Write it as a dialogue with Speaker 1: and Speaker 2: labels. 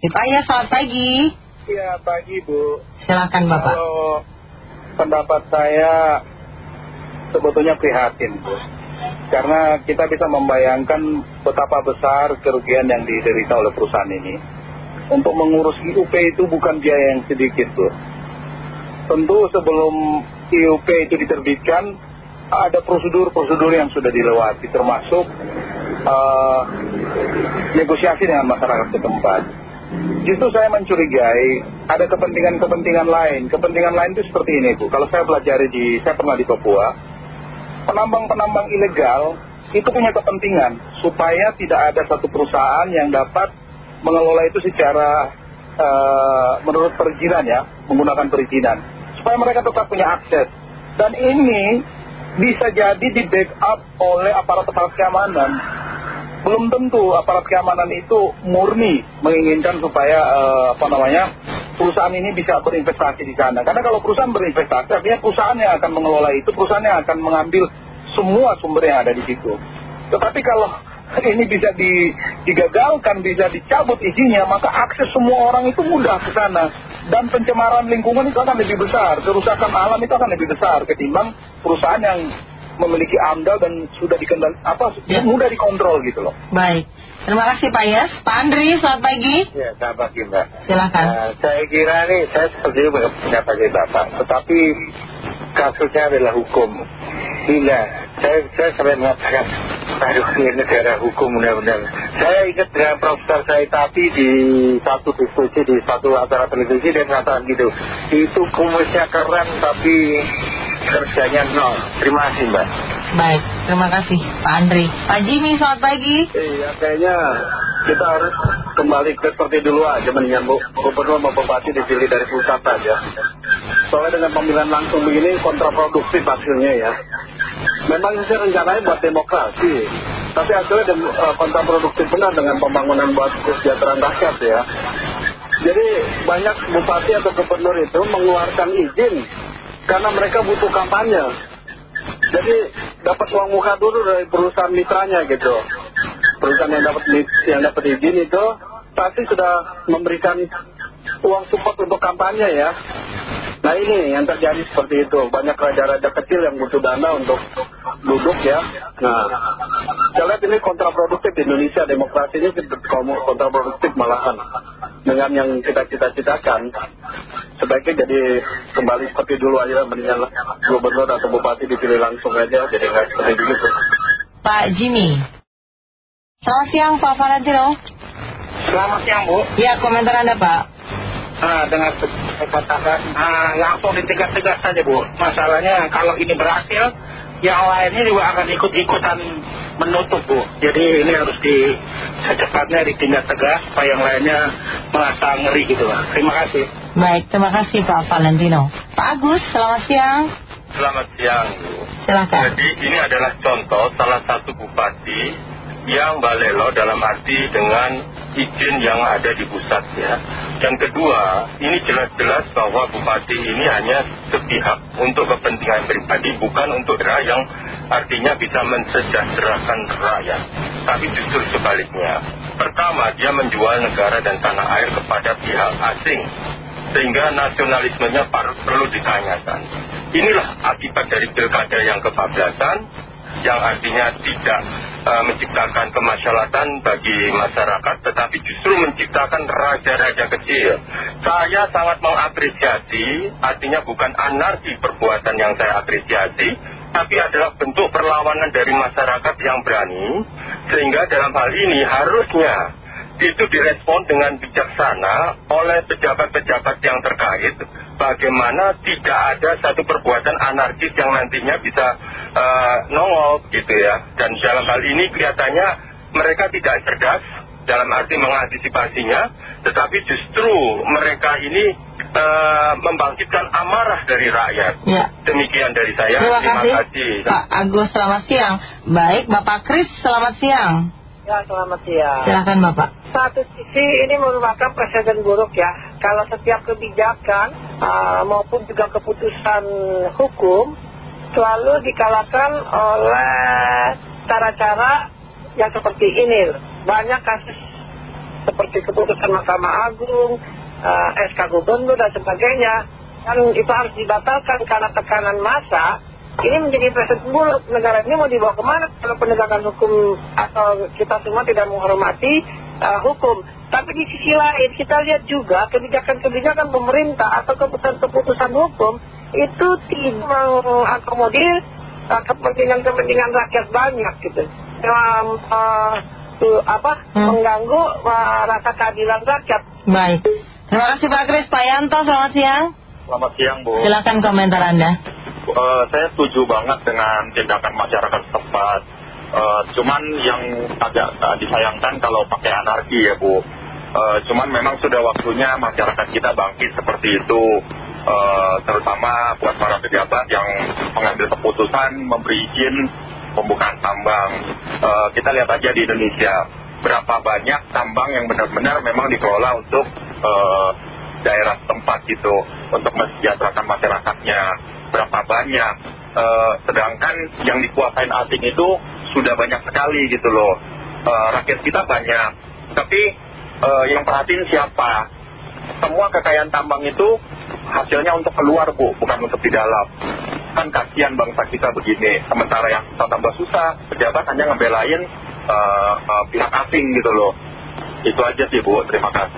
Speaker 1: Pak ya, selamat pagi.
Speaker 2: Iya, pagi Bu.
Speaker 1: Silakan Bapak.
Speaker 2: Kalau pendapat saya sebetulnya prihatin Bu. Karena kita bisa membayangkan betapa besar kerugian yang diderita oleh perusahaan ini. Untuk mengurus IUP itu bukan biaya yang sedikit Bu. Tentu sebelum IUP itu diterbitkan, ada prosedur-prosedur yang sudah dilewati, termasuk uh, negosiasi dengan masyarakat setempat. Justru saya mencurigai ada kepentingan-kepentingan lain. Kepentingan lain itu seperti ini Bu. Kalau saya pelajari di, saya pernah di Papua, penambang-penambang ilegal itu punya kepentingan supaya tidak ada satu perusahaan yang dapat mengelola itu secara uh, menurut perizinan ya, menggunakan perizinan. Supaya mereka tetap punya akses. Dan ini bisa jadi di backup oleh aparat-aparat keamanan belum tentu aparat keamanan itu murni menginginkan supaya uh, apa namanya perusahaan ini bisa berinvestasi di sana. Karena kalau perusahaan berinvestasi, artinya perusahaan yang akan mengelola itu, perusahaan yang akan mengambil semua sumber yang ada di situ. Tetapi kalau ini bisa digagalkan, bisa dicabut izinnya, maka akses semua orang itu mudah ke sana. Dan pencemaran lingkungan itu akan lebih besar, kerusakan alam itu akan lebih besar ketimbang perusahaan yang memiliki amdal dan sudah dikendal apa ya. mudah dikontrol gitu loh.
Speaker 1: Baik. Terima kasih Pak Yes. Pak Andri, selamat pagi.
Speaker 2: Ya, selamat pagi Mbak.
Speaker 1: Silakan.
Speaker 2: Uh, saya kira nih, saya seperti pendapat Bapak, tetapi kasusnya adalah hukum. Hingga saya, saya sering mengatakan, aduh ini negara hukum benar-benar. Saya ingat dengan Profesor saya tapi di satu diskusi, di satu acara televisi, dia mengatakan gitu, itu kumusnya keren tapi kerjanya nol. Terima kasih Mbak.
Speaker 1: Baik, terima kasih Pak Andri. Pak Jimmy, selamat pagi.
Speaker 2: Iya, kayaknya kita harus kembali ke seperti dulu aja mendingan Bu. Gubernur mau bupati dipilih dari pusat aja. Soalnya dengan pemilihan langsung begini kontraproduktif hasilnya ya. Memang sih rencananya buat demokrasi. Tapi hasilnya dem, uh, kontraproduktif benar dengan pembangunan buat kesejahteraan rakyat ya. Jadi banyak bupati atau gubernur itu mengeluarkan izin karena mereka butuh kampanye. Jadi dapat uang muka dulu dari perusahaan mitranya gitu. Perusahaan yang dapat yang dapat izin itu pasti sudah memberikan uang support untuk kampanye ya. Nah ini yang terjadi seperti itu. Banyak raja-raja kecil yang butuh dana untuk duduk ya. Nah, saya lihat ini kontraproduktif di Indonesia. Demokrasi ini kontraproduktif malahan. Dengan yang kita cita-citakan, sebaiknya jadi kembali seperti dulu aja. Mendingan gubernur atau bupati dipilih langsung aja. Jadi nggak seperti begitu.
Speaker 1: Pak Jimmy. Selamat siang Pak Valentino.
Speaker 2: Selamat siang Bu.
Speaker 1: Ya komentar Anda Pak
Speaker 2: nah, dengan katakan nah, langsung ditegas-tegas saja Bu masalahnya kalau ini berhasil yang lainnya juga akan ikut-ikutan menutup Bu. Jadi ini harus di secepatnya ditindak tegas supaya yang lainnya merasa ngeri gitu lah terima kasih.
Speaker 1: Baik terima kasih Pak Valentino. Pak Agus selamat siang.
Speaker 3: Selamat siang Bu.
Speaker 1: Silakan.
Speaker 3: Jadi ini adalah contoh salah satu bupati yang balelo dalam arti dengan izin yang ada di pusat ya. Dan kedua, ini jelas-jelas bahwa bupati ini hanya sepihak untuk kepentingan pribadi, bukan untuk daerah yang artinya bisa mensejahterakan rakyat. Tapi justru sebaliknya. Pertama, dia menjual negara dan tanah air kepada pihak asing. Sehingga nasionalismenya perlu ditanyakan. Inilah akibat dari pilkada yang kebablasan, yang artinya tidak menciptakan kemaslahatan bagi masyarakat tetapi justru menciptakan raja-raja kecil. Saya sangat mengapresiasi artinya bukan anarki perbuatan yang saya apresiasi tapi adalah bentuk perlawanan dari masyarakat yang berani sehingga dalam hal ini harusnya itu direspon dengan bijaksana oleh pejabat-pejabat yang terkait bagaimana tidak ada satu perbuatan anarkis yang nantinya bisa uh, nongol gitu ya dan dalam hal ini kelihatannya mereka tidak cerdas dalam arti mengantisipasinya tetapi justru mereka ini uh, membangkitkan amarah dari rakyat
Speaker 1: ya.
Speaker 3: demikian dari saya
Speaker 1: terima, terima kasih. kasih Pak Agus selamat siang baik Bapak Kris selamat siang
Speaker 4: Ya, selamat siang.
Speaker 1: Silakan Bapak.
Speaker 4: Satu sisi ini merupakan presiden buruk ya. Kalau setiap kebijakan uh, maupun juga keputusan hukum selalu dikalahkan oleh cara-cara yang seperti ini. Banyak kasus seperti keputusan Mahkamah Agung, uh, SK Gubernur dan sebagainya, kan itu harus dibatalkan karena tekanan massa. Ini menjadi presiden buruk. Negara ini mau dibawa ke mana kalau penegakan hukum atau kita semua tidak menghormati uh, hukum. Tapi di sisi lain kita lihat juga kebijakan-kebijakan pemerintah atau keputusan-keputusan hukum itu tidak mengakomodir uh, kepentingan-kepentingan rakyat banyak gitu. Dalam uh, apa, hmm. mengganggu uh, rasa keadilan rakyat.
Speaker 1: Baik. Terima kasih Pak Kris. Pak Yanto, selamat siang.
Speaker 5: Selamat siang Bu.
Speaker 1: Silakan komentar Anda.
Speaker 5: Uh, saya setuju banget dengan tindakan masyarakat setempat. Uh, cuman yang agak uh, disayangkan kalau pakai anarki ya Bu. Uh, cuman memang sudah waktunya masyarakat kita bangkit seperti itu. Uh, terutama buat para pejabat yang mengambil keputusan memberi izin pembukaan tambang. Kita lihat aja di Indonesia, berapa banyak tambang yang benar-benar memang dikelola untuk daerah tempat gitu, untuk mensejahterakan masyarakatnya. Berapa banyak, sedangkan yang dikuasain asing itu sudah banyak sekali gitu loh. Uh, rakyat kita banyak, tapi uh, yang perhatiin siapa? Semua kekayaan tambang itu hasilnya untuk keluar bu, bukan untuk di dalam. Kan kasihan bangsa kita begini. Sementara yang susah tambah susah pejabat hanya ngebelain uh, pihak asing gitu loh. Itu aja sih bu. Terima kasih